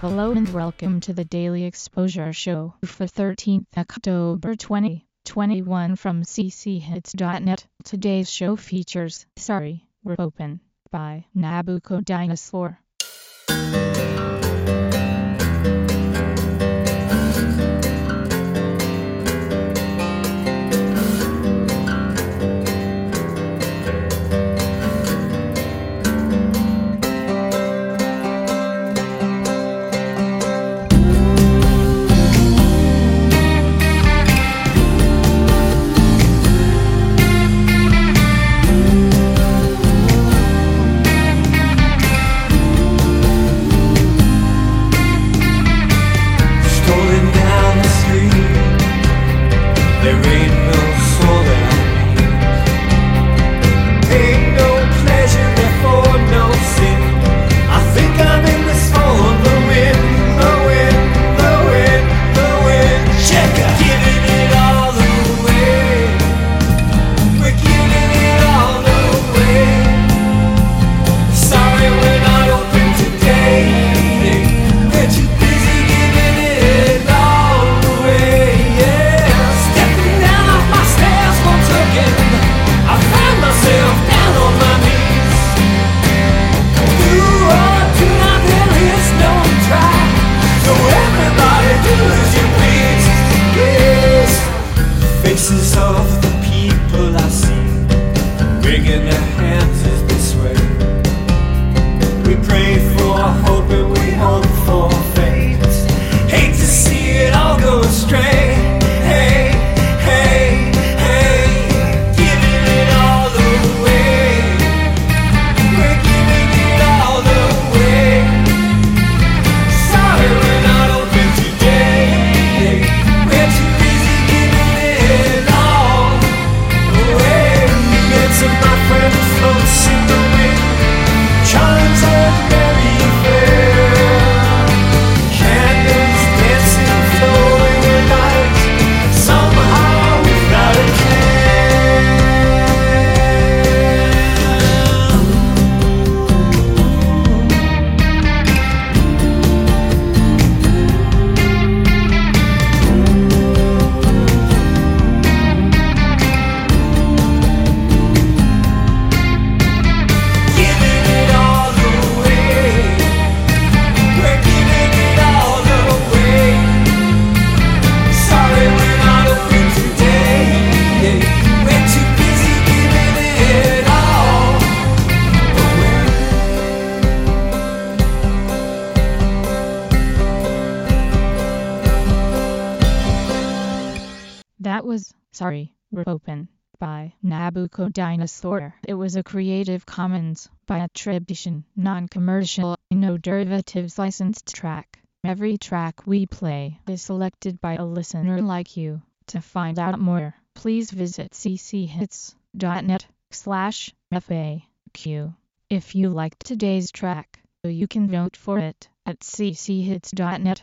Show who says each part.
Speaker 1: Hello and welcome to the Daily Exposure Show for 13th October 2021 from cchits.net. Today's show features Sorry, We're Open by Nabucco Dinosaur.
Speaker 2: That
Speaker 1: was Sorry, We're Open by Nabucco Dinosaur. It was a Creative Commons by attribution, non-commercial, no derivatives licensed track. Every track we play is selected by a listener like you. To find out more, please visit cchits.net slash FAQ. If you liked today's track, you can vote for it at cchits.net